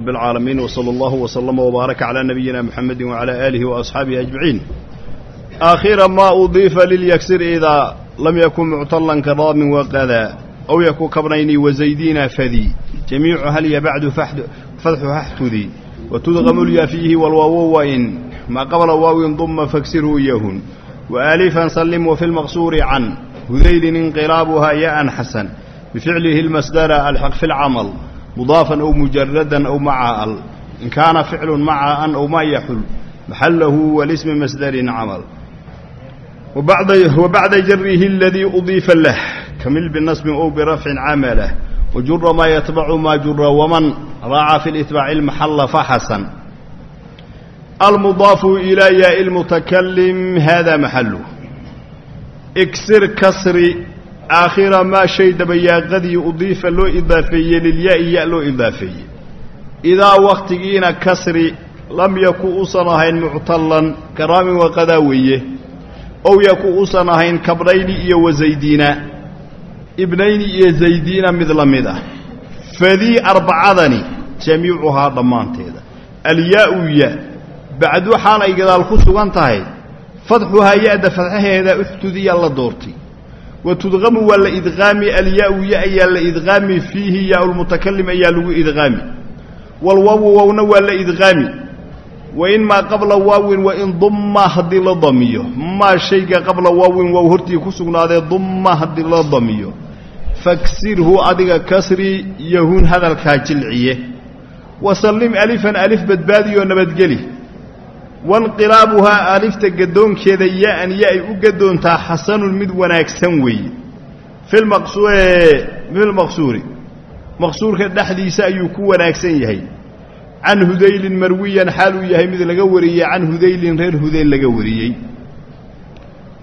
رب العالمين وصلى الله وسلم وبارك على نبينا محمد وعلى آله وأصحابه أجمعين آخر ما أضيف لليكسر إذا لم يكن معطلا كضام وقذا أو يكون كبرين وزيدين فذي جميع هل بعد فتح ححتذي وتدغم اليا فيه والواو وإن ما قبل واو ضم فاكسره يهن وآلفا سلم وفي المقصور عن هذيل انقلابها ياء حسن بفعله المصدر الحق في العمل mudaafan aw mujaradan aw maca al. In kaana ficlu maca an aw maa yaxul maxallahu walismi masdarin camal. Wa bacda jarihi aladii udiifa lah kamil binasbin ow birafcin camalah wajura maa yatbacu maa jura waman raaca fi litbaaci lmaxalla faxasan. Almudaafu ilaa yaai lmutakalim hada maxalu iksir kasri aakhira maa shay dabayaaqadii udiifa loo idaafeeyey lilyaa-i ya loo idaafeeyey. Idaa wakhtigiina kasri lam yaku usan ahayn muctallan karaamin waqadaa weeye. Ow yaku usan ahayn kabnayni iyo wasaydiina ibnayni iyo zaydiina mid la mid ah. Fadii arbacadani jamiicuhaa dhammaanteeda. Alyaa-u ya bacdu waxaanay gadaal ku sugan tahay fadxuhaa ya-da fadxaheeda uxtudiya la doortay watudqamu waa la idqaami alyaa-u ya ayaa la idqaami fiihi yaa-ulmutakalim ayaa lagu idqaami walwaawu wowna waa la idqaami wain maa qabla waawin wain dumma haddii la damiyo. Maa shayga qabla waawin waaw hortii ku sugnaadee dumma haddii la damiyo. Faksirhu adiga kasri yahun hadalkaa jilciye. Wasallim alifan alif badbaadiyoo nabadgeli wanqilaabuhaa alifta gadoonkeeda ya-an ya ay u gadoontaa xasanun mid wanaagsan weeye. Filmaqsuuri maqsuurka dhexdiisa ayuu ku wanaagsan yahay. Can hudaylin marwiyan xaal uu yahay mid laga wariyey can hudaylin reer hudayl laga wariyey.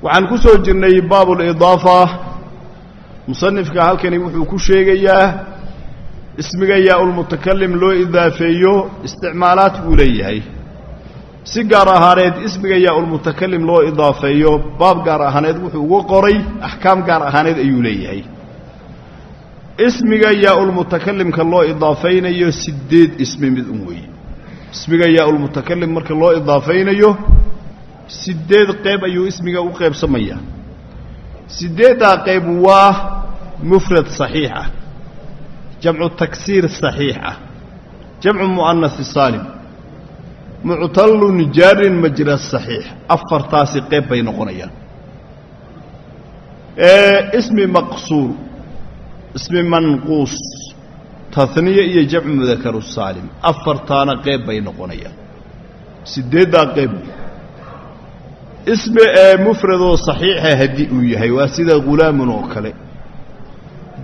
Waxaan ku soo jirnay baabulidaafa musanifka halkani wuxuu ku sheegayaa ismiga yaa-ulmutakalim loo idaafeeyo isticmaalaad buu leeyahay si gaar ahaaneed ismiga yaa-ulmutakalim loo idaafeeyo baab gaar ahaaneed wuxuu uga qoray axkaam gaar ahaaneed ayuu leeyahay. Ismiga yaa-ulmutakalimka loo idaafaynayo sideed ismi mid un weeye ismiga yaa-ulmutakalim marka loo idaafaynayo sideed qeyb ayuu ismiga u qeybsamayaa sideeddaa qeyb waa mufrad saxiix ah jamcu taksiir saxiix ah jamcu mu'anasi saalim muctallun jaarin majra saxiix. Afartaasi qeyb bay noqonayaan. Ismi maqsuur ismi manquus tahniye iyo jamcu mudakaru saalim. Afartaana qeyb bay noqonayaan. Sideeddaa qeyb. Ismi mufradoo saxiixa haddii uu yahay waa sida hulaamun oo kale.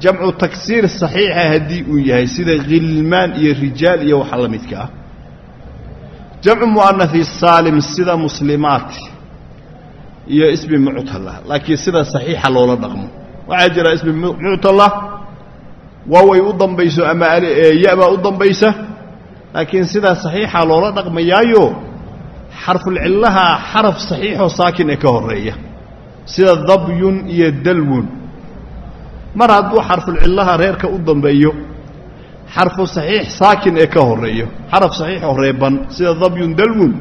Jamcu taksiir saxiixa haddii uu yahay sida khilmaan iyo rijaal iyo waxa la midka ah jamcu mu'anasi saalim sida muslimaat iyo ismi muctala laakiin sida saxiixa loola dhaqmo. Waxaa jira ismi muctala waaway u dambayso ama ya-baa u dambaysa laakiin sida saxiixa loola dhaqmayaayo xarfulcillaha xaraf saxiixoo saakin ee ka horreeya sida dabyun iyo dalwun. Mar hadduu xarfulcillaha reerka u dambeeyo xarfu saxiix saakin ee ka horeeyo xaraf saxiix oo sida dabyun dalwun.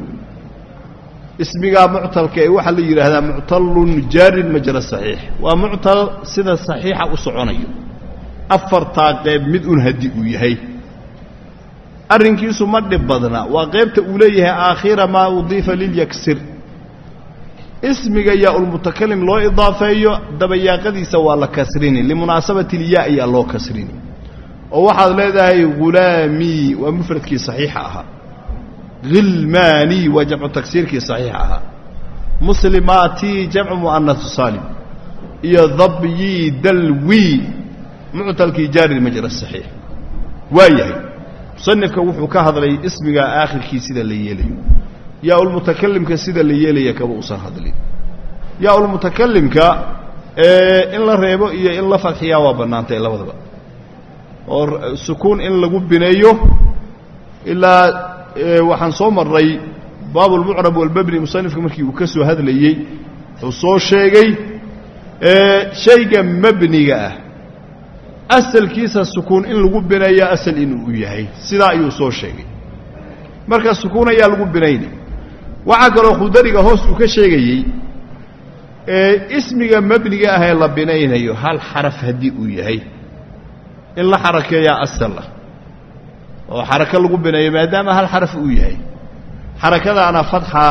Ismigaa muctalka ee waxaa la yidhaahdaa muctallun jaarin majra saxiix. Waa muctal sida saxiixa u soconayo. Afartaa qeyb mid un haddii uu yahay. Arrinkiisu ma dhib badna waa qeybta uu leeyahay aakhira maa udiifa lilyaksir ismiga yaa-ulmutakalim loo idaafeeyo dabayaaqadiisa waa la kasrini. Limunaasabati ilyaa ayaa loo kasrini oo waxaad leedahay hulaamii waa mufradkii saxiixa ahaa. Hilmaanii waa jamcu tagsiirkii saxiixa ahaa. Muslimaatii jamcu mu'anasu saalim iyo dabyii dalwii muctalkii jaari majra saxiix. Waa yahay. Musanifka wuxuu ka hadlay ismiga aakhirkii sida la yeelayo. Yaa-ulmutakalimka sida la yeelaya kaba usan hadlin. Yaa-ulmutakalimka in la reebo iyo in la fadxiyaa waa bannaantay labadaba oo sukuun in lagu bineeyo ilaa waxaan soo marray baabulmucrab walmabni musanifka markii uu ka soo hadlayey wuxuu soo sheegay shayga mabniga ah asalkiisa sukuun in lagu bineeyo asal inuu yahay sidaa ayuu soo sheegay. Marka sukuun ayaa lagu binaynay waxaa kaloo khudariga hoos uu ka sheegayey ee ismiga mebniga ah ee la binaynayo hal xaraf haddii uu yahay in la xarakeeyaa asal ah oo xarako lagu bineeyo maadaama hal xaraf uu yahay. Xarakadaana fadxa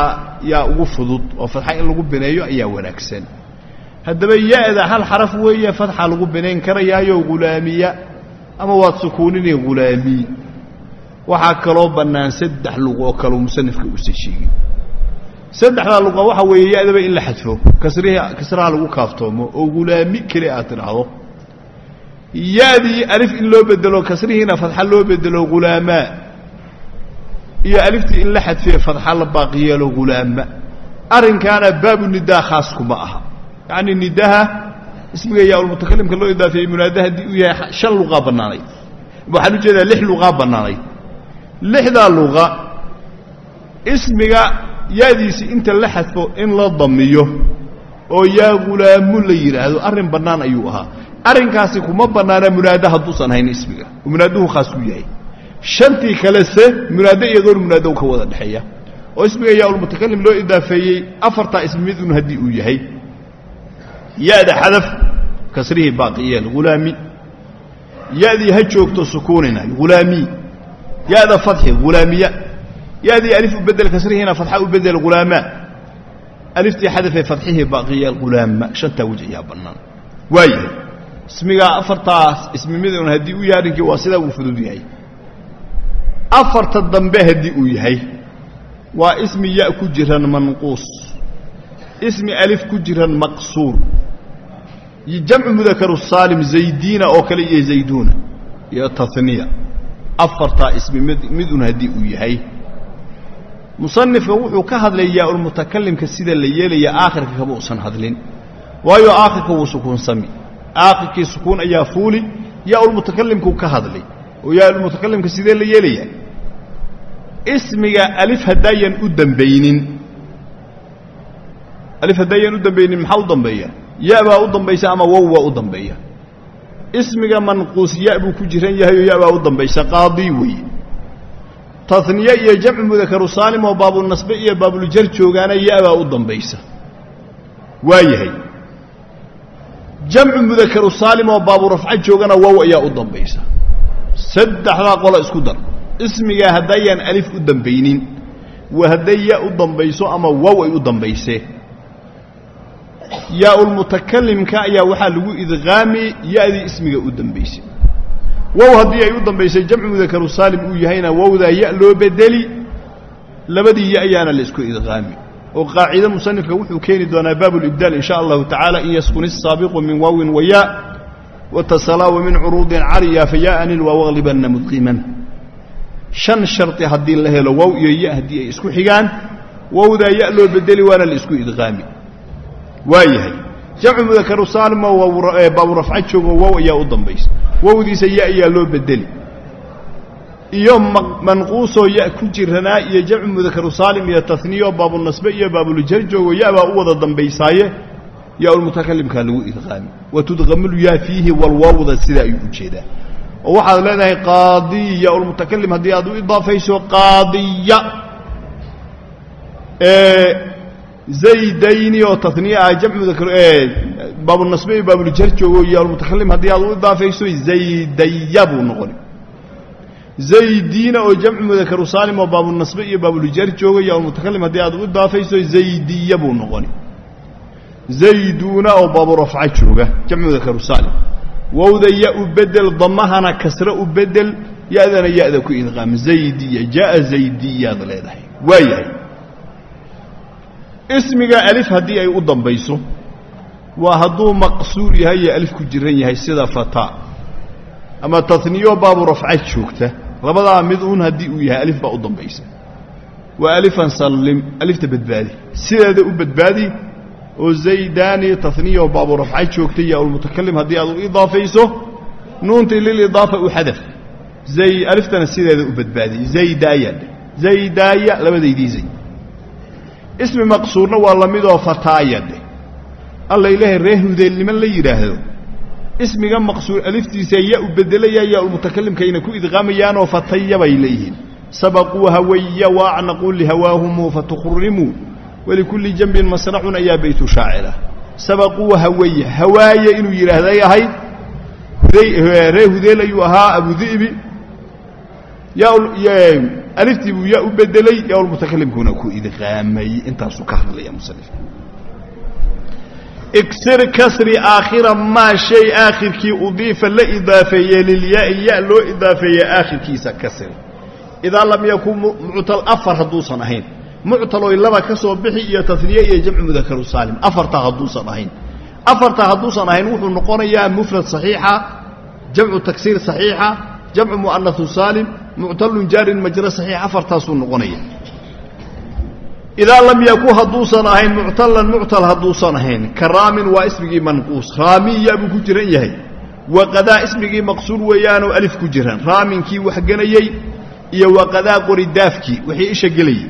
yaa ugu fudud oo fadxa in lagu bineeyo ayaa wanaagsan. Haddaba ya-da hal xaraf weeye fadxa lagu binayn karayaayo ghulaamiya ama waad sukuunini ghulaami waxaa kaloo bannaan saddex luq oo kaleu musanifka uusan sheegin. Saddexdaa luqa waxa weeye ya-daba in la xadfo kasrihi kasraha lagu kaaftoomo oo ghulaami keli aad tidhaahdo ya-dii alif in loo bedelo kasrihiina fadxa loo bedelo ghulaamaa iyo aliftii in la xadfiye fadxa la baaqi yeelo ghulaama arrinkaana baabu nidaa khaas kuma aha. Yacni nidaha ismiga yaa-ulmutakalimka loo idaafeeyey munaada haddii uu yahay shan luqaa bannaanayd waxaan u jeedaa lix luqaa bannaanayd lixdaa luqa ismiga yaadiisi inta la xadfo in la damiyo oo yaa ghulaamu la yidhaahdo arrin bannaan ayuu ahaa arrinkaasi kuma bannaana munaada hadduusan hayn ismiga. Munaaduhu khaas ku yahay. Shantii kalese munaado iyo goor munaado ka wada dhexeeya. Oo ismiga yaa-ulmutakalim loo idaafeeyey afartaa ismi haddii uu yahay. Ya-da xadaf kasrihii baaqiyeel ghulaami ya-dii ha joogto sukuunina ghulaami ya-da fadxi ghulaamiya ya-dii alif u bedel kasrihiina fadxa u bedel ghulaamaa aliftii xadafee fadxihii baaqiyeel ghulaama shantaa ayaa bannaan. Waayahay ismigaa afartaas ismi mid un haddii uu yahay arrinkii waa sidaa uu fudud yahay. Afarta dambe haddii uu yahay waa ismi ya ku jiran manquus ismi alif ku jiran maqsuur. Jamcu mudakaru saalim zaydiina oo kale iyo zayduuna iyo taniya afartaa ismi mid midun haddii uu yahay. Musanifka wuxuu ka hadlay yaa-ulmutakalimka sida la yeelaya aakhirka kama uusan hadlin. Waayo aakhirka wuu sukuunsami aakhirkii sukuun ayaa fuuli yaa-ulmutakalimkuu ka hadlay oo yaa-ulmutakalimka sidee la yeelaya? Ismiga alif haddaayan u dambaynin. Alif haddaayan u dambaynin maxaa u dambeeya? Ya baa u dambaysa ama wow baa u dambeeya? Ismiga manquus ya buu ku jiran yahay oo ya baa u dambaysa? Qaadii weeye. Taniye iyo jamcu mudakaru saalim oo baabulnasbe iyo baabuljar joogaana ya baa u dambaysa. Waa yahay jamcu mudakaru saalim oo baaburafco joogana wow ayaa u dambaysa. Saddexdaa qola isku dar. Ismigaa haddayaan alif u dambaynin wa hadday ya u dambayso ama wow ay u dambaysee. Yaa-ulmutakalimka ayaa waxaa lagu idqaami ya-dii ismiga u dambaysay wow haddii ay u dambaysay jamcu mudakaru saalim uu yahayna wowdaa ya loo bedeli labadii ya ayaana la isku idqaami oo qaacide musanifka wuxuu keeni doonaa baab ulibdaal in sha allahu tacaala in yaskun isaabiqu min waawin wa ya watasalaawa min curuudin caliya fa yaani lwaawaqlibanna mudqiman shan shardi haddii la helo wow iyo ya haddii ay isku xigaan wowdaa ya loo bedeli waana la isku idqaami. Waa jamcu mudakaru saalimo baaburafco joogo wow ayaa u dambaysa. Wowdiisa ya ayaa loo bedeli iyo manquusoo ya ku jiranaa iyo jamcu mudakaru saalim iyo taniyo baabunasbe iyo baabuljar joogo ya baa u wada dambaysaaye. Yaa-ulmutakalimkaa lagu idqaami wa tudqamulu yaa fiihi walwawda sidaa ayuu u jeedaa. Oo waxaad leedahay qaadiy yaa-ulmutakalim haddii aad u idaafayso qaadiya zaydayni oo taniye ah jamcu mudakar baabunasbe iyo baabuljar joogo yaa-ulmutakalim haddii aad u idaafayso zaydaya buu noqoni zaydiina oo jamcu mudakaru saalim oo baabunasbe iyo baabuljar joogo yaa-ulmutakalim haddii aad u idaafayso zaydiya buu noqoni. Zayduuna oo baaburafca jooga jamcu mudakaru saalim wowda ya u bedel damahana kasre u bedel ya-dana ya-da ku idqaam. Zaydiya jaa zaydiyaad leedahay. Waa yahay ismiga alif haddii ay u dambayso waa hadduu maqsuur yahay iyo alif ku jiran yahay sida fataa ama taniyo baabu rafca joogta labadaa mid uun haddii uu yahay alif baa u dambaysa. Waa alifan sallim alifta badbaadi. Sideeda u badbaadi oo zaydaani taniyo baabu rafca joogta yaa-ulmutakalim haddii aad u idaafayso nuuntii lilidaafa u xadaf aliftana sideeda u badbaadi. Zaydaaya zaydaaya labadaydii zay ismi maqsuurna waa la midoo fataaya dheh alla ilaahay ree hudeelniman la yidhaahdo ismiga maqsuur aliftiisa ya u bedelaya yaa ulmutakalimkayna ku idqaamayaanoo fataya bay leeyihiin. Sabaquu hawaya waacnaquu lihawaahumu fatukhrimuu walikulli janbin masracun ayaa baytu shaacira. Sabaquu hawaya hawaaye inuu yidhaahday ahayd ree hudeel ayuu ahaa abudi'bi aliftii buu ya u bedelay yaa ulmutakalimkuna ku idqaamay. Intaasuu ka hadlaya musanifka igsir kasri aakhira maa shay aakhirkii udiifa la idaafeeye lilyaai ya loo idaafeeye aakhirkiisa kasri idaa lam yakun muctal afar hadduusan ahayn muctaloy laba ka soo bixi iyo taniye iyo jamcu mudakaru saalim afartaa hadduusan ahayn afartaa hadduusan ahayn wuxuu noqonayaa mufrad saxiixa jamcu taksiir saxiixa jamcu mu'anahu saalim muctalun jaarin majra saxiix afartaasuu noqonaya idaa lam yakun hadduusan ahayn muctalan muctal hadduusan ahayn ka raamin waa ismigii manquus raamiya buu ku jiran yahay waqadaa ismigii maqsuur weeyaanoo alif ku jiran raaminkii wax ganayey iyo waqadaa qoridaafkii wixii isha gelayay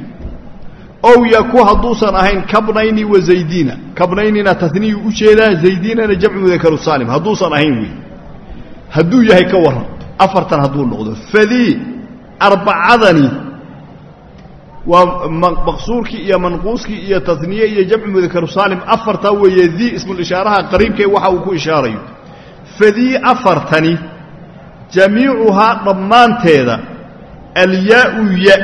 ow yaku hadduusan ahayn kabnayni wa zaydiina kabnaynina taniyu u jeedaa zaydiinana jamcu mudakaru saalim hadduusan ahayn wey hadduu yahay ka warran afartan hadduu noqdo fadii arbacadani waa maqsuurkii iyo manquuskii iyo taniye iyo jamcu mudakaru saalim afartaa weeye dii ismulishaaraha qariibkee waxa uu ku ishaarayo. Fadii afartani jamiicuhaa dhammaanteeda alyaau ya.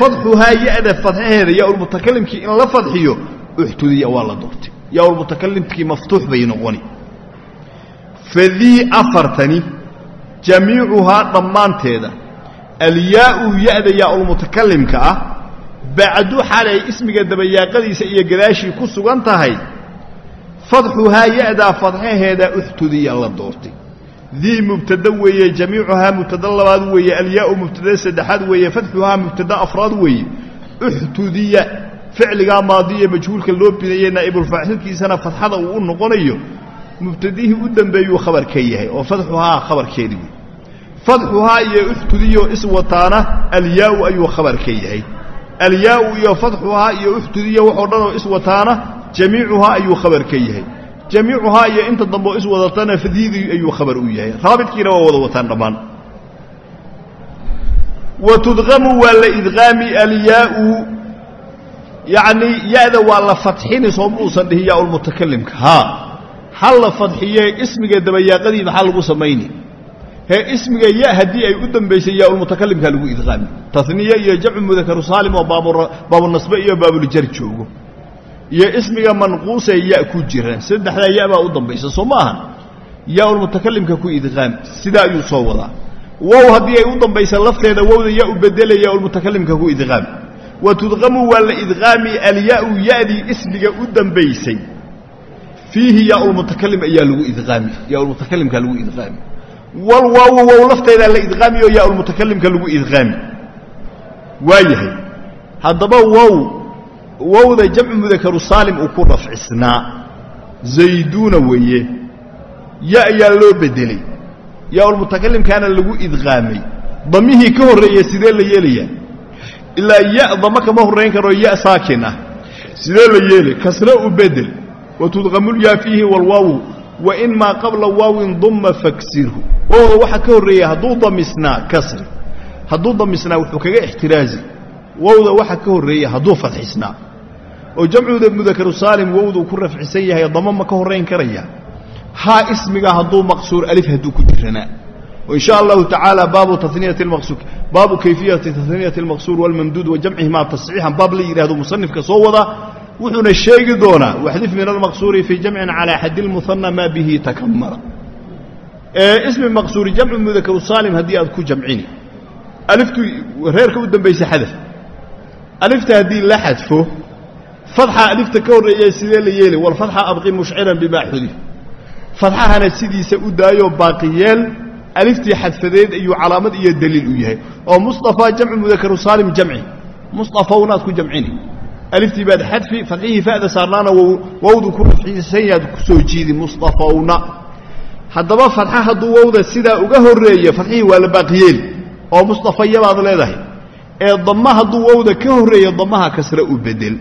Fadxuhaa ya-da fadxaheeda yaa-ulmutakalimkii in la fadxiyo uxtudiya waa la doortay. Yaa-ulmutakalimkii maftuux bay noqoni. Fadii afartani jamiicuhaa dhammaanteeda alyaau ya-da yaa-ulmutakalimka ah bacdu xaal ay ismiga dabayaaqadiisa iyo gadaashii ku sugan tahay fadxuhaa ya-daa uxtudiya la doortay dii mubtada weeye jamiicuhaa mubtada labaad weeye alyaau mubtada saddexaad weeye fadxuhaa mubtada afraad weeye uxtudiya ficligaa maadiye majhuulka loo binaye naa'ibulfaacilkiisana fadxada uu u noqonayo mubtadihii u dambeeyuu khabar ka yahay oo fadxuhaa khabarkeedi wey fadxuhaa iyo uxtudiyo iswataana alyaau ayuu khabar ka yahay. Alyaau iyo fadxuhaa iyo uxtudiya waxoo dhan oo iswataana jamiicuhaa ayuu khabar ka yahay. Jamiicuhaa iyo inta dambeo is wadatana fadiidii ayuu khabar u yahay. Raabidkiina waa wada wataan dhammaan. Wa tudqamu waa la idqaami alyaau yacnii ya-da waa la fadxini soo muusan dhihin yaa-ulmutakalimka haa ha la fadxiye ismiga dabayaaqadii maxaa lagu samayni hee ismiga ya haddii ay u dambaysay yaa-ulmutakalimkaa lagu idqaami. Taniye iyo jamcu mudakaru saalim oo baabunasbe iyo baabuljar joogo. Iyo ismiga manquusee ya ku jira saddexdaa ya baa u dambaysa soo ma ahan yaa-ulmutakalimka ku idqaam sidaa ayuu soo wadaa. Wow haddii ay u dambaysa lafteeda wowda ya u bedelaya yaa-ulmutakalimka ku idqaam wa tudqamu waa la idqaami alya-u ya-dii ismiga u dambaysay. Fiihi yaa-ulmutakalim ayaa lagu idqaami yaa-ulmutakalimka lagu idqaami wal waawu wow lafteedaa la idqaami oo yaa-ulmutakalimka lagu idqaami. Waayahay. Haddaba wow wowda jamcu mudakaru saalim uu ku rafcisnaa. Zayduuna weeye. Ya ayaa loo bedelay. Yaa-ulmutakalimkaana lagu idqaamay. Damihii ka horreeya sidee la yeelayaa? Ilaa ya dama kama horrayn karo ya saakin ah. Sidee la yeeli kasre u bedel. Wa tudqamulyaa fiihi walwaawu wa in maa qabla waawin dumma faksirhu wowda waxaa ka horreeya hadduu damisnaa kasri. Hadduu damisnaa wuxuu kaga ixtiraazi. Wowda waxaa ka horreeya hadduu fadxisnaa oo jamcuda mudakaru saalim wowduu ku rafcisan yahay dama ma ka horrayn karaya. Haa ismiga hadduu maqsuur alif hadduu ku jiranaa in sha allahu tacaala baabu taniyati maqsuur baabu kayfiyati taniyati almaqsuur walmamduud wa jamcihimaa tasxiixan baab la yidhahdo musanifka soo wada wuxuuna sheegi doonaa waxdif min almaqsuuri fii jamcin calaa xadi lmuhana maa bihi takamara ismi maqsuuri jamcu mudakaru saalim haddii aad ku jamcini. Aliftu reerka u dambaysa xadaf. Alifta haddii la xadfo fadxa alifta ka horreeya sidee la yeeli? Walfatxa abqi mushciran bimaa xudif. Fadxahana sidiisa u daayoo baaqiyeel aliftii xadfadeed ayuu calaamad iyo daliil u yahay. Oo mustafa jamcu mudakaru saalim jamci. Mustafawnaad ku jamcini aliftii baad xadfi fadxihii fa'da saarnaana wowdu ku rafcisan yaad ku soo jiidi mustafawna. Haddaba fadxa hadduu wowda sidaa uga horreeyo fadxihii waa la baaqiyeeli oo mustafayabaad leedahay. Ee damma hadduu wowda ka horreeyo damaha kasre u bedel.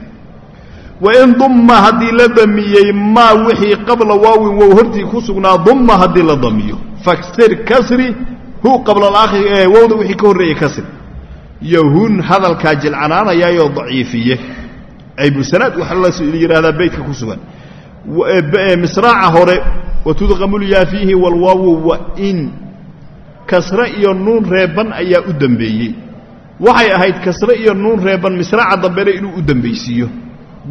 Wain dumma haddii la damiyey maa wixii qabla waawin wow hortii ku sugnaa dumma haddii la damiyo. Faksir kasri hu qabla wowda wixii ka horreeyey kasri. Yahun hadalkaa jilcanaanayaayoo daciifiye aybusanaad waxaa la yidhahdaa beytka ku sugan. Misraaca hore watudqamulyaa fiihi walwaawu wain kasre iyo nuun reeban ayaa u dembeeyey waxay ahayd kasre iyo nuun reeban misraaca dambena inuu u dembaysiiyo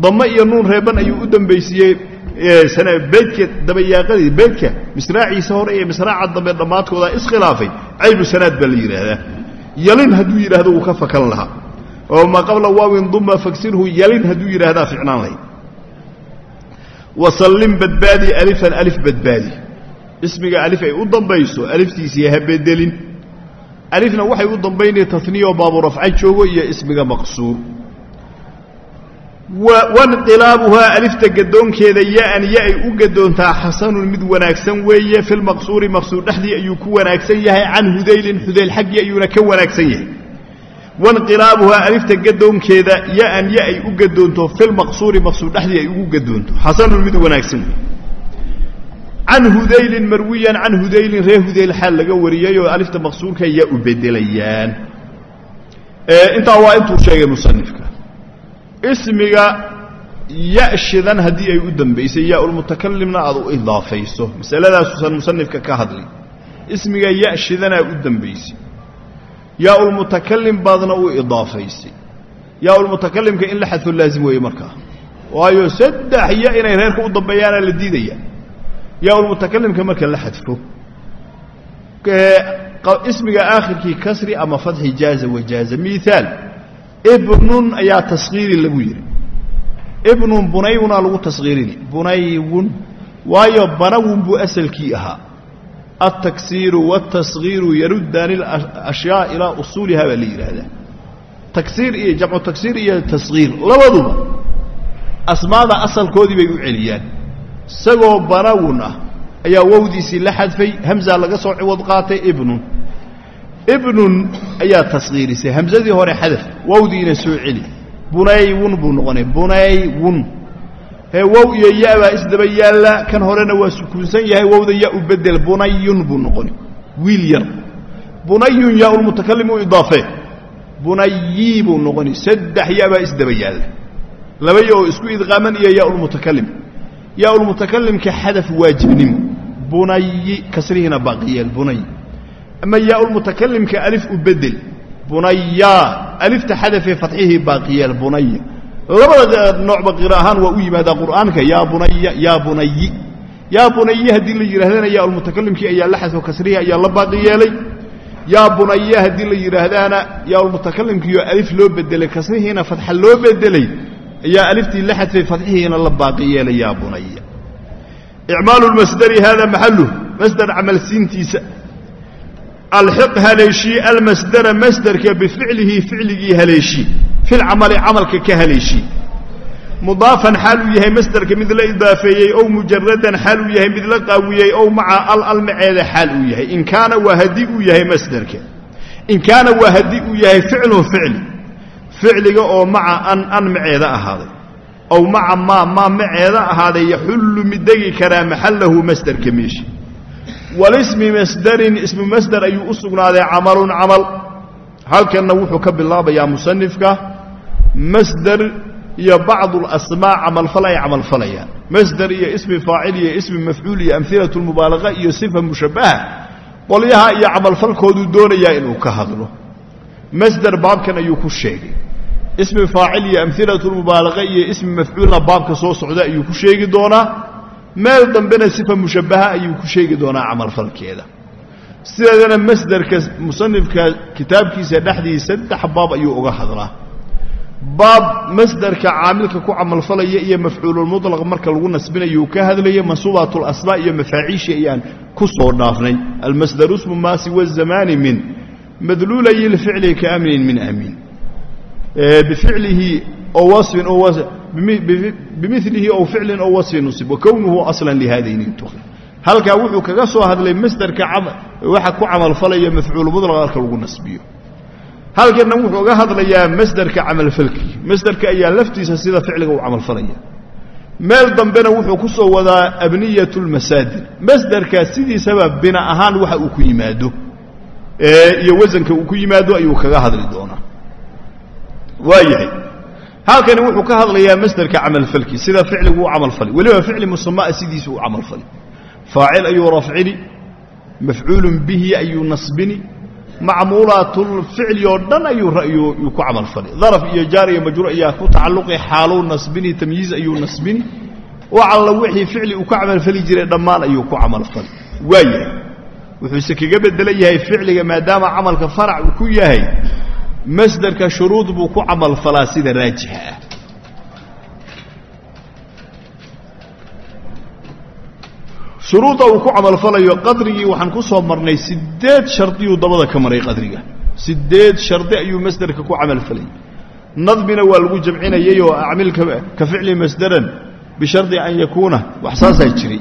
dame iyo nuun reeban ayuu u dembaysiiyey beydka dabayaaqadii beydka misraaciisa hore iyo misraaca dambe dhammaadkooda iskhilaafay. Caybu sanaad baa la yidhaahdaa yalin hadduu yidhahdo wuu ka fakan lahaa oo maa qabla waawin duma fagsirhu yalin hadduu yidhahdaa ficnaan lahayd wasallim badbaadi alifan alif badbaadi. Ismiga alif ay u dambayso aliftiisii ha bedelin alifna waxay u dambaynaya taniyo baabu rafca joogo iyo ismiga maqsuur. Wanqilaabuhaa alifta gadoonkeeda ya-an ya ay u gadoontaa xasanun mid wanaagsan weeye filmaqsuuri maqsuur dhexdii ayuu ku wanaagsan yahay can hudaylin hudayl xaggii ayuuna ka wanaagsan yahay wanqilaabuhaa alifta gadoonkeeda ya-an ya ay u gadoonto filmaqsuuri maqsuur dhexdii ay ugu gadoonto xasanun mid wanaagsan can hudaylin marwiyan can hudaylin reer hudayl xaal laga wariyey oo alifta maqsuurka yaa u bedelayaan intaa waa intuu sheegay musanifka ismiga ya shidan haddii ay u dambaysay yaa-ulmutakalimna aad u idaafayso masaladaasuusan musanifka ka hadlin ismiga ya shidanaa u dambaysay yaa-ulmutakalim baadna u idaafaysay. Yaa-ulmutakalimka in la xadfo laazim weeye markaa waayo saddex ya inay reerka u dambeeyaana la diidaya. Yaa-ulmutakalimka marka la xadfo. Ismiga aakhirkii kasri ama fatxi jaaza wajaaza miaal ibnun ayaa taskhiiri lagu yidhi ibnun bunaywunaa lagu taskhiirini bunaywun waayo banawun buu asalkii ahaa altaksiiru wاtaskhiiru yaruddaani ashyaa ilaa usuuliha baa la yidhaahdaa taksiir iyo jamcu taksiir iyo taskhiir labaduba asmaada asalkoodii bay u celiyaan isagoo banawun ah ayaa wowdiisii la xadfay hamza laga soo ciwad qaatay ibnun ibnun ayaa taskhiirisay hamsadii hore xadaf wowdiina soo celi bunaywun buu noqonay bunaywun hee wow iyo ya baa isdaba yaalla. Kan horena waa sukuunsan yahay. Wowda ya u bedel. Bunayun buu noqoni. Wiil yar. Bunayun yaa ulmutakalim u idaafee bunayii buu noqoni. Saddex ya baa isdaba yaalla. Laba ya oo isku idqaaman iyo yaa ulmutakalim yaa ulmutakalimka xadaf waajibnimo. Bunayi kasrihiina baaqiyeel bunay ama yaa-ulmutakalimka alif u bedel. Bunayaa alifta xadafee fatxihii baaqiyeel bunaya labada noocba qira ahaan waa u yimaadaa qur'aanka yaa bunaya yaa bunayi yaa bunayi haddii la yidhahdana yaa-ulmutakalimkii ayaa la xadfo kasrihii ayaa la baaqi yeelay. Yaa bunaya haddii la yidhaahdaana yaa-ulmutakalimkiioo alif loo bedelay kasrihiina fatxa loo bedelay ayaa aliftii la xadfay fatxihiina la baaqi yeelay yaa bunaya icmaalu lmasdari hada maxaluh masder camalsiintiisa. Alxiq haleeshii almasdara masderka bificlihi ficligii haleeshii filcamali camalka ka haleeshii mudaafan xaal uu yahay masderka mid la idaafeeyey ow mujaradan xaal uu yahay mid la qaawiyey ow maca al almaceeda xaal uu yahay. In kaana waa haddii uu yahay masderka in kaana waa haddii uu yahay ficlun ficli. Ficliga oo maca an an maceeda ahaaday. Ow maca maa maa maceeda ahaaday yaxullu mid degi karaa maxallahu masderka meeshi. Walismi masdarin ismu masder ayuu u sugnaaday camalun camal. Halkanna wuxuu ka bilaabayaa musanifka masder iyo bacdu alasmaa camalfal ay camalfalayaan masder iyo ismi faacil iyo ismi mafcuul iyo amhilatu lmubaalaqa iyo sifa mushabbaha qolyaha iyo camalfalkooduu doonayaa inuu ka hadlo. Masder baabkan ayuu ku sheegay. Ismi faacil iyo amhilatu lmubaalaqa iyo ismi mafcuulna baabka soo socda ayuu ku sheegi doonaa. Meel dambena sifa mushabbaha ayuu ku sheegi doonaa camalfalkeeda sideedana masderka musanifka kitaabkiisa dhexdiisa saddex baab ayuu uga hadlaa baab masderka caamilka ku camalfalaya iyo mafcuululmutlaq marka lagu nasbinayo ka hadlaya mansuubaat lasmaa iyo mafaaciishi ayaan ku soo dhaafnay. Almasdaru smu maa siwa min madluulayi lficli kaamnin min amiin bificlihi oo wasfin oo bimilihi ow ficlin ow wasfin nusib wakownuhu aslan lihadayni intuqi halkaa wuxuu kaga soo hadlay masderka waxa ku camalfalaya mafcuul mutlaq marka lagu nasbiyo halkanna wuxuu uga hadlayaa masderka camalfalki masderka ayaa laftiisa sida ficliga u camalfalaya meel dambena wuxuu ku soo wadaa abniyat lmasaadir masderka sidiisaba bina ahaan waxa uu ku yimaado. Iyo wasanka uu ku yimaado ayuu kaga hadli doonaa. Waayahay. Halkani wuxuu ka hadlayaa masderka camalfalki sida ficligu u camalfali weliba ficli musamaa sidiisu u camalfali faacil ayuu rafcini mafcuulun bihi ayuu nasbini macmuulaatulficli oo dhan ayuu ku camalfali daraf iyo jaar iyo majruur ayaa ku tacalluqi xaaluu nasbini tamyiiz ayuu nasbini oo alla wixii ficli uu ka camalfali jiray dhammaan ayuu ku camalfali waayahay wuxuuse kaga bedelan yahay ficliga maadaama camalka farac uu ku yahay masderka shuruud buu ku camalfalaa sida raajixa ah shuruudda uu ku camalfalayo qadrigii waxaan ku soo marnay siddeed shardiyuu dabada ka maray qadriga. Siddeed shardi ayuu masderka ku camalfalayay nadmina waa lagu jamcinayay oo acmil ka ficli masderan bishardi an yakuuna wax saasaa jiray.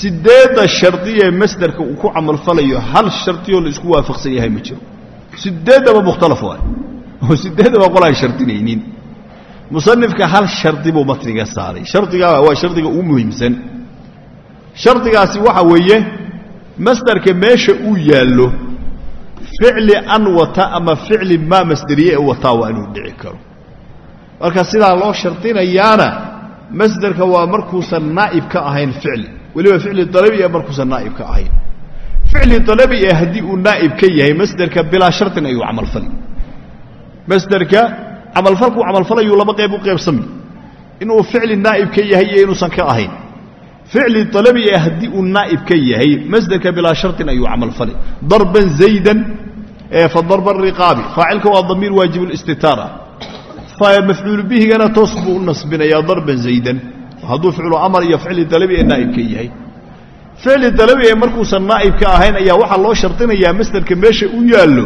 Siddeedda shardiyee masderka uu ku camalfalayo hal shardiyoo la isku waafaqsan yahay ma jiro. Sideeddaba mukhtalaf waay oo sideeddaba qol shardinaynin. Musanifka hal shardi buu matniga saaray. Shardigaa waa shardiga ugu muhiimsan shardigaasi waxa weeye masderka meesha uu yaallo ficli an wata ama ficli maa masderiye ee wataa waa inuu dhici karo. Marka sidaa loo shardinayaana masderka waa markuusan naa'ib ka ahayn ficli. Weliba ficli dalabi ee markuusan naa'ib ka ahayn. Ficli dalabi ee haddii uu naa'ib ka yahay masderka bilaa shardin ayuu camalfali masderka camalfalkuu camalfalayuu laba qayb u qaybsami inuu ficli naa'ib ka yahay iyo inuusan ka ahayn ficli dalabi ee haddii uu naa'ib ka yahay masderka bilaa shardin ayuu camalfali darban zaydan fa darba riqaabi. Faacilka waa damiir waajib listitaara mafcuulu bihigana toos buu u nasbinayaa darban zaydan. Hadduu ficlu amar iyo ficli dalabi ee naa'ib ka yahay. Ficli dalabi ee markuusan naa'ib ka ahayn ayaa waxaa loo shardinayaa masderka meesha u yaallo.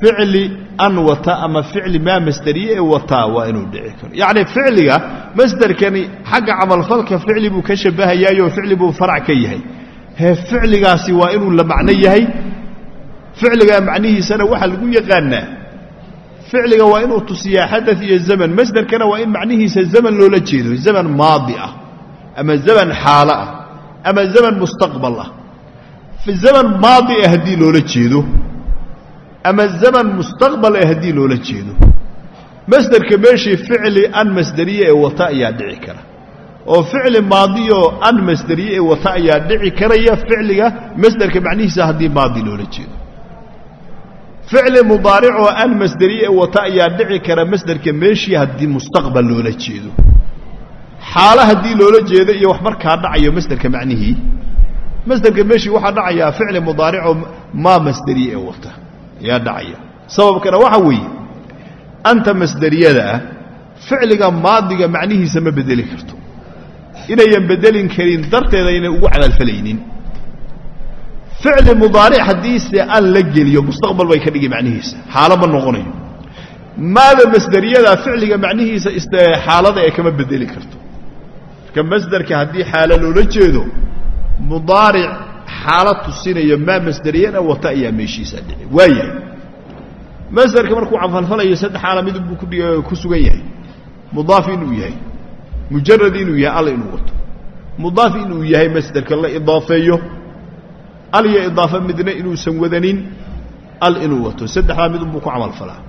Ficli an wata ama ficli maa masderiye ee wataa waa inuu dhici karo. Yacni ficliga masderkani xagga camalfalka ficli buu ka shabahayaayoo ficli buu farac ka yahay. Hee ficligaasi waa inuu la macno yahay? Ficligaa macnihiisana waxaa lagu yaqaanaa. Ficliga waa inuu tusiyaa xadad iyo zaman. Masderkana waa in macnihiisa zaman loola jeedo. Zaman maadi ah ama zaman xaalo ah ama zaman mustaqbal ah. Zaman maadi ah haddii loola jeedo ama zaman mustaqbal ah haddii loola jeedo. Masderka meeshii ficli an masderiye ee wata ayaa dhici kara. Oo ficli maadiyoo an masderiye ee wata ayaa dhici karaya ficliga masderka macnihiisa haddii maadi loola jeedo. Ficli mudaaricoo an masderiye ee wata ayaa dhici kara masderka meeshii haddii mustaqbal loola jeedo. Xaalo haddii loola jeedo iyo wax markaa dhacayo masderka macnihii. Masderka meeshii waxaa dhacayaa ficli mudaaricoo maa masderiye ee wata ayaa dhacaya. Sababkana waxaa weeye anta masderiyada ah ficliga maadiga macnihiisa ma bedeli karto. Inayan bedelin karin darteeda aynan ugu camalfalaynin ficli mudaaric haddiise an la geliyo mustaqbal bay ka dhigi macnihiisa. Xaalo ma noqonayo. Maada masderiyada ficliga macnihiisa xaalada ee kama bedeli karto. Marka masderka haddii xaalo loola jeedo mudaaric xaalo tusinayo maa masderiyana wata ayaa meeshiisa dhici waayahay masderka markuu camalfalayo saddex xaala mid buu ku sugan yahay. Mudaaf inuu yahay. Mujarad inuu yahay al inuu wato. Mudaaf inuu yahay masderka la idaafeeyo. Al iyo idaafe midna inuusan wadanin al inuu wato. Saddexdaa mid unbuu ku camalfalaa.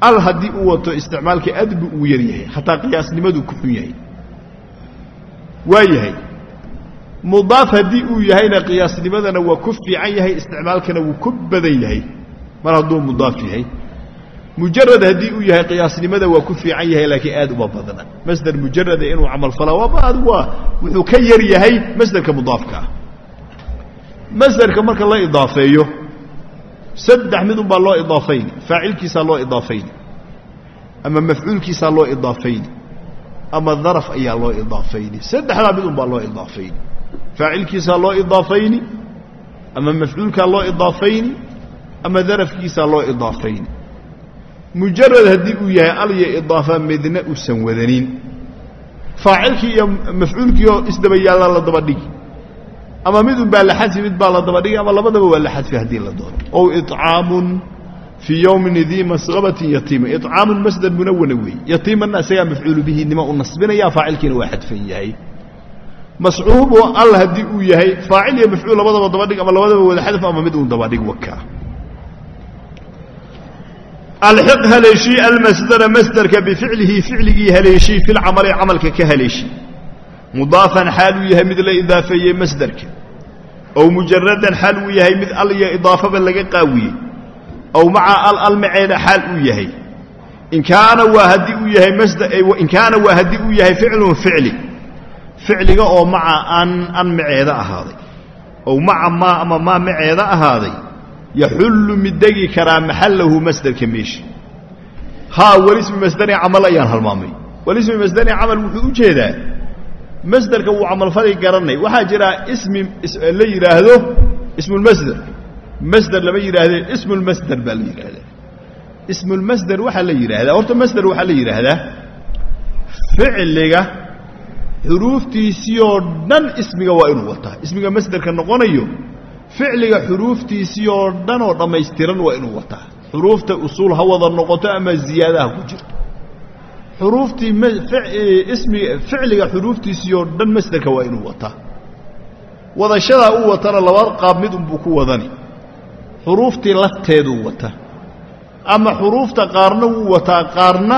Al haddii uu wato isticmaalka aad buu ugu yar yahay xataa qiyaasnimaduu ku xun yahay. Waa yahay mudaaf haddii uu yahayna qiyaasnimadana waa ku fiican yahay isticmaalkana wuu ku badan yahay. Mar hadduu mudaaf yahay. Mujarad haddii uu yahay qiyaasnimada waa ku fiican yahay laakiin aad uma badna. Masder mujarada inuu camalfalaa waa waa. Wuxuu ka yar yahay masderka mudaafka. Ah masderka marka la idaafeeyo saddex mid unbaa loo idaafayni faacilkiisaa loo idaafayni ama mafcuulkiisaa loo idaafayni ama daraf ayaa loo idaafayni saddexdaa mid unbaa loo idaafayni faacilkiisaa loo idaafayni ama mafcuulkaa loo idaafayni ama darafkiisaa loo idaafayni. Mujarad haddii uu yahay alyo idaafa midna uusan wadanin. Faacilkii iyo mafcuulkii oo isdaba yaalla la daba dhigi. Ama midun baa la xadfi mid baa la daba dhigi ama labadaba waa la xadfi haddii la doono. Ow icaamun fii yowmin dii masqabatin yatiima. Icaamu masdar munawana weeye. Yatiimanna isagaa mafcuulu bihi nima u nasbinaya faacilkiina waa xadfan yahay mascuubu al haddii uu yahay faacil iyo mafcuul labadaba dabadhig ama labadaba wada xadaf ama mid uun dabadhig waka alxiq haleeshii almasdara masderka bificlihi ficligii haleeshii fi lcamali camalka ka haleeshii. Mudaafan xaal uu yahay mid la idaafeeyey masderka ow mujaradan xaal uu yahay mid al iyo idaafaba laga qaawiyey. Ow maca al al maceeda xaal uu yahay. In kaana waa haddii uu yahay in kaana waa haddii uu yahay ficlun ficli ficliga oo maca an an maceeda ahaaday. Ow maca maa ama maa maceeda ahaaday yaxullu mid degi karaa maxallahu masderka meesha haa walismi masdari camal ayaan halmaamay. Walismi masdari camal wuxuu u jeedaa masderka wuu camalfali garanay waxaa jira ismi la yidhaahdo ismulmasder masder lama yidhaahdee ismulmasder baa la yidhaahdaa ismulmasder waxaa la yidhaahdaa horta masder waxaa la yidhaahdaa ficliga xuruuftiisii oo dhan ismiga waa inuu wataa. Ismiga masderka noqonayo ficliga xuruuftiisii oo dhan oo dhammaystiran waa inuu wataa. Xuruufta usuul ha wada noqoto ama ziyaadaha ku jirto xuruuftii ismiga ficliga xuruuftiisii oo dhan masderka waa inuu wataa. Wadashadaa u watana laba qaab mid unbuu ku wadani. Xuruuftii lafteeduu wataa. Ama xuruufta qaarna wuu wataa qaarna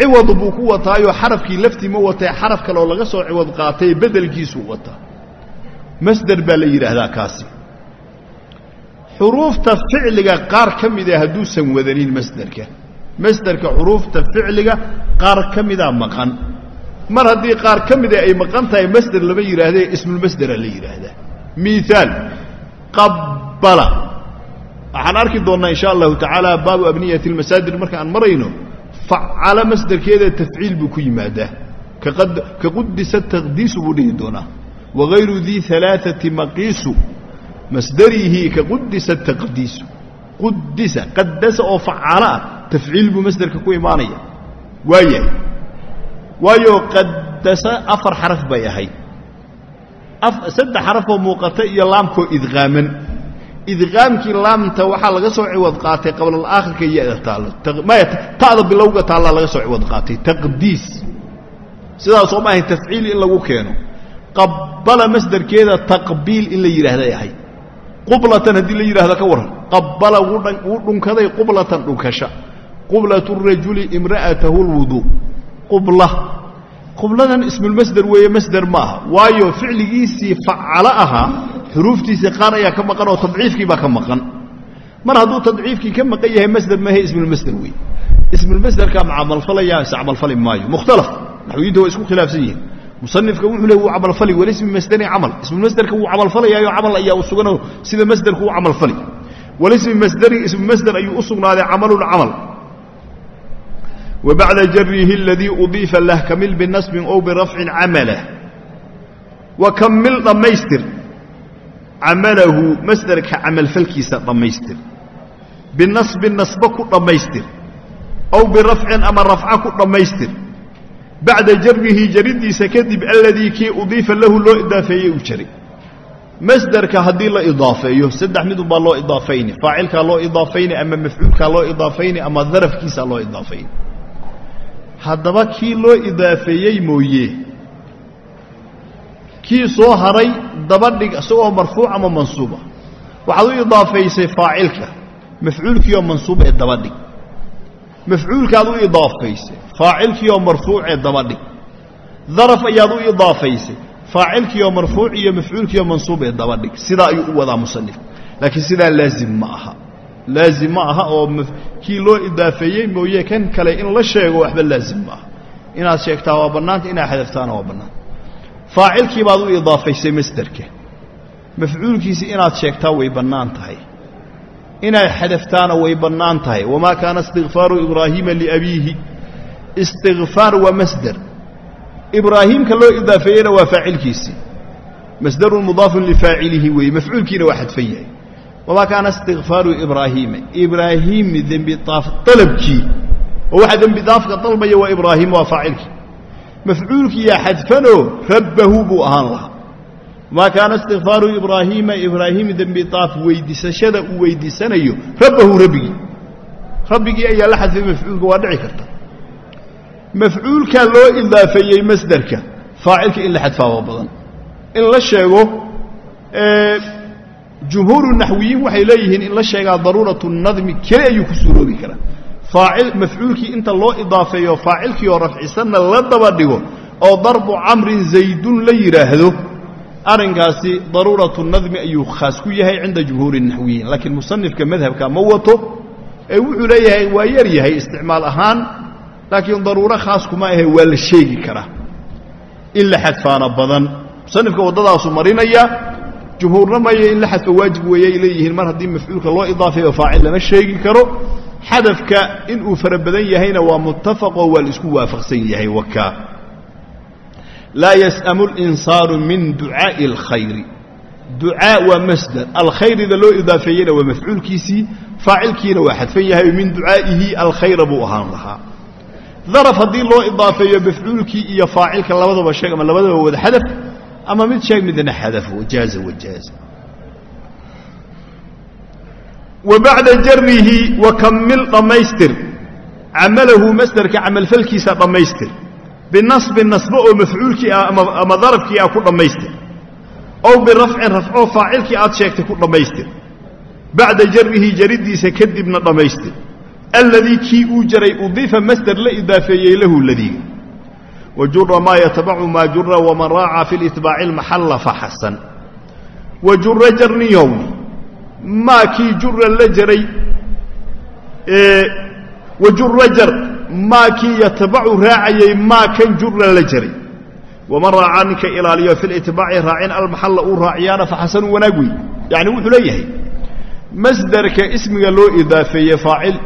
ciwad buu ku wataayoo xarafkii laftii ma watee xaraf kaleoo laga soo ciwad qaatay bedelkiisuu wataa masder baa la yidhaahdaa kaasi. Xuruufta ficliga qaar ka mida hadduusan wadanin masderka. Masderka xuruufta ficliga qaar ka midaa maqan. Mar haddii qaar ka mida ay maqan tahay masder lama yidhaahdee ismulmasdera la yidhaahdaa. Miaal qabbala. Waxaan arki doonnaa insha allahu tacaala baabu abniyati almasaadir marka aan marayno facala masderkeeda tafciil buu ku yimaadaa ka qudisa taqdiisu buu dhihi doonaa wagayru dii alaaati maqiisu masdarihi ka qudisa taqdiisu qudisa qadasa oo facalo ah tafciil buu masderka ku imaanaya waayahay waayo qadasa afar xaraf bay ahayd saddex xarafoo muuqata iyo laamkoo idqaaman idqaamkii laamta waxaa laga soo ciwad qaatay qablaalaakhirka yada taallo maya ta'da bilowga taallaa laga soo ciwad qaatay taqdiis sidaasoo ma ahayn tafciil in lagu keeno qabbala masderkeeda taqbiil in la yidhaahday ahayd qublatan haddii la yidhahdo ka warran qabbala wuu dhunkaday qublatan dhunkasha qublatu rajuli imra'atahu lwuduu qubla qubladan ismulmasder weeye masder ma waayo ficligiisii facalo ahaa xuruuftiisii qaar ayaa ka maqan oo tadciifkii baa ka maqan. Mar hadduu tadciifkii ka maqan yahay masder maahe ismulmasder wey ismulmasderka ma camalfalaya mise camalfali maayo. Mukhtalaf. Naxwiyiinta waa isku khilaafsan yihiin. Musanifka wuxuu le wuu camalfali walismi masdari camal. Ismumasderka wuu camalfalayaayo camal ayaa u suganoo sida masderku u camalfali walismi masdari ismu masder ayuu u sugnaaday camalun camal. Wa bacda jarihi aladii udiifa lah kamil binasbin ow birafcin camalah wa kamil dhammaystir camalahu masderka camalfalkiisa dhammaystir. Binasbin nasbo ku dhammaystir. Ow birafcin ama rafca ku dhammaystir. Bacda jarihi jaridiisa kadib aladii kii udiifa lahu loo idaafeeyey uu jaray masderka haddii la idaafeeyo saddex midun baa loo idaafayni faacilkaa loo idaafayni ama mafcuulkaa loo idaafayni ama darafkiisaa loo idaafayni haddaba kii loo idaafeeyey mooye kii soo haray dabadhig isagoo marfuuc ama mansuuba. Waxaad u idaafaysay faacilka mafcuulkiioo mansuub ee dabadhig. Mafcuulkaad u idaafaysay faacilkiioo marfuuc ee dabadhig. Daraf ayaad u idaafaysay faacilkiioo marfuuc iyo mafcuulkiioo mansuub ee dabadhig. Sidaa ayuu u wadaa musanif. Laakiin sidaa laazim ma aha. Laazim ma aha oo kii loo idaafeeyey mooye kan kale in la sheego waxba laazim ma aha. Inaad sheegtaa waa bannaanta inaad xadaftaana waa bannaanta faacilkii baad u idaafaysay masderka. Mafcuulkiisi inaad sheegtaa way bannaan tahay. Inaad xadaftaana way bannaan tahay. Wamaa kaana istikfaaru ibraahiima liabiihi istikfaar waa masder. Ibraahiimka loo idaafeeyeyna waa faacilkiisii masdarun mudaafun lifaacilihi weeye mafcuulkiina waa xadfan yahay. Wamaa kaana istikfaaru ibraahiima ibraahiim dembi daaf dalabkii. Oo waxaa dembi daafka dalbaya waa ibraahiim waa faacilkii mafcuulkiiyaa xadfanoo rabbahu buu ahaan lahaa. Wamaa kaana istikfaaru ibraahiima ibraahiim dembi daaf weydiisashada uu weydiisanayo rabbahu rabbigii rabbigii ayaa la xadfay mafcuulka waa dhici karta. Mafcuulkaa loo idaafeeyey masderka faacilka in la xadfaaba badan. In la sheego jumhuuru naxwiyiin waxay leeyihiin in la sheegaa daruuratu nadmi keli ayuu ku suuroobi karaa faacil mafcuulkii inta loo idaafeeyo faacilkii oo rafcisanna la daba dhigo oo darbu camrin zaydun la yidhaahdo arrinkaasi daruuratu nadmi ayuu khaas ku yahay cinda jumhuuri naxwiyiin laakiin musanifka madhabka ma wato ee wuxuu leeyahay waa yar yahay isticmaal ahaan laakiin daruuro khaas kuma ahe waa la sheegi karaa. In la xadfaana badan. Musanifka waddadaasu marinaya jumhuurna maya in la xadfa waajib weeye ay leeyihiin mar haddii mafcuulka loo idaafeeyo faacil lama sheegi karo xadafka inuu fara badan yahayna waa muttafaqoo waa la isku waafaqsan yahay wakaa laa yas'amu linsaaru min ducaa'i اlkhayri ducaa waa masder alkhayrida loo idaafeeyena waa mafcuulkiisii faacilkiina waa xadfan yahay min ducaa'ihi alkhayra buu ahaan lahaa. Daraf haddii loo idaafeeyo mafcuulkii iyo faacilka labadaba sheeg ama labadaba wada xadaf ama mid sheeg midana xadaf jaaza wajaaza wa bacda jarihi wakamil dhammaystir. Camalahu masderka camalfalkiisa dhammaystir. Binasbin nasbo oo mafcuulkii ah ama darafkii ah ku dhammaystir. Ow birafcin rafcoo faacilkii aad sheegtay ku dhammaystir. Bacda jarihi jaridiisa kadibna dhammaystir. Alladii kii uu jaray udiifa masder la idaafeeyey lahu ladiiga wa jura maa yatabacu maa jura waman raaca fi litbaaci lmaxalla faxasan wa jura jarniyowni maa kii jura la jaray wa jura jar maa kii yatabacu raacayey maa kan jura la jaray. Waman raacaa ninka ilaaliyo fi litbaaci raacin almaxalla uu raaciyaana faxasanu wanaag wey yacni wuxuu leeyahay masderka ismiga loo idaafeeye faacil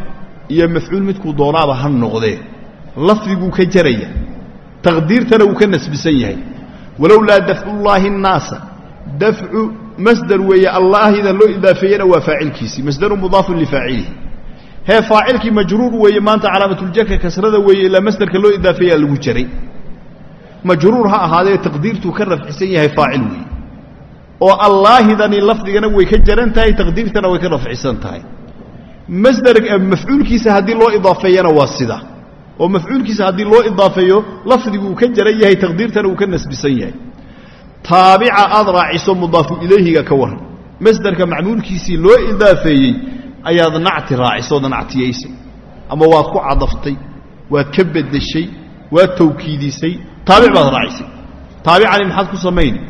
iyo mafcuul midkuu doonaaba ha noqdee. Lafdiguu ka jaraya taqdiirtana wuu ka nasbisan yahay. Walowlaa dafcullaahi الnaasa dafcu masder weeye allaahida loo idaafeeyena waa faacilkiisii masdarun mudaafun lifaacilihi. Hee faacilkii majruur weeye maanta calaamatul-jarka kasrada weeye ilaa masderka loo idaafeeyaa lagu jaray. Majruur ha ahaadee taqdiirtuu ka rafcisan yahay faacil weeye. Oo allaahidani lafdigana way ka jaran tahay taqdiirtana way ka rafcisan tahay. Masder mafcuulkiisa haddii loo idaafeeyana waa sida. Oo mafcuulkiisa haddii loo idaafeeyo lafdigu uu ka jaran yahay taqdiirtana uu ka nasbisan yahay taabica aad raaciso mudaafu ilayhiga ka waran. Masderka macmuulkiisii loo idaafeeyey ayaad nacti raacisood nactiyaysay ama waad ku cadaftay waad ka bedeshay waad tawkiidisay taabic baad raacisay. Taabicani maxaad ku samayni?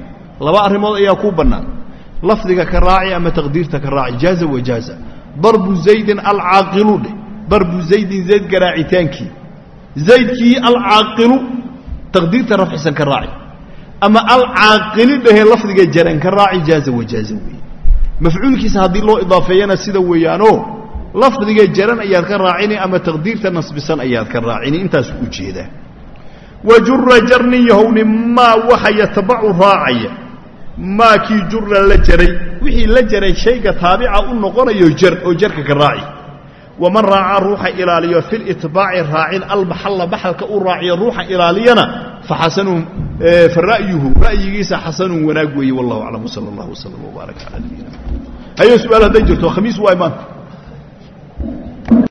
Laba arrimood ayaa kuu bannaan. Lafdiga ka raaci ama taqdiirta ka raaci jaaza wa jaaza. Darbu zaydin alcaaqilu dheh darbu zaydin zayd garaacitaankii zaydkii alcaaqilu taqdiirta rafcisan ka raaci ama alcaaqili dhehee lafdiga jaran ka raaci jaaza wa jaaza weeye. Mafcuulkiisa haddii loo idaafeeyana sida weeyaanoo lafdiga jaran ayaad ka raacini ama taqdiirta nasbisan ayaad ka raacini intaasu u jeedaa wa jura jarni yahowni maa waxa yatabacu raacaya. Maa kii jura la jaray wixii la jaray shayga taabica u noqonayo jar oo jarka ka raaci waman raacaa ruuxa ilaaliyo filitbaaci raacin almaxalla maxalka u raaciyo ruuxa ilaaliyana fara'yuhu ra'yigiisa xasanun wanaag weeye wallahu aclam wsal allah wslam wbaaraka cala nabiyina hayo su'aal hadday jirto khamiis waa imaanta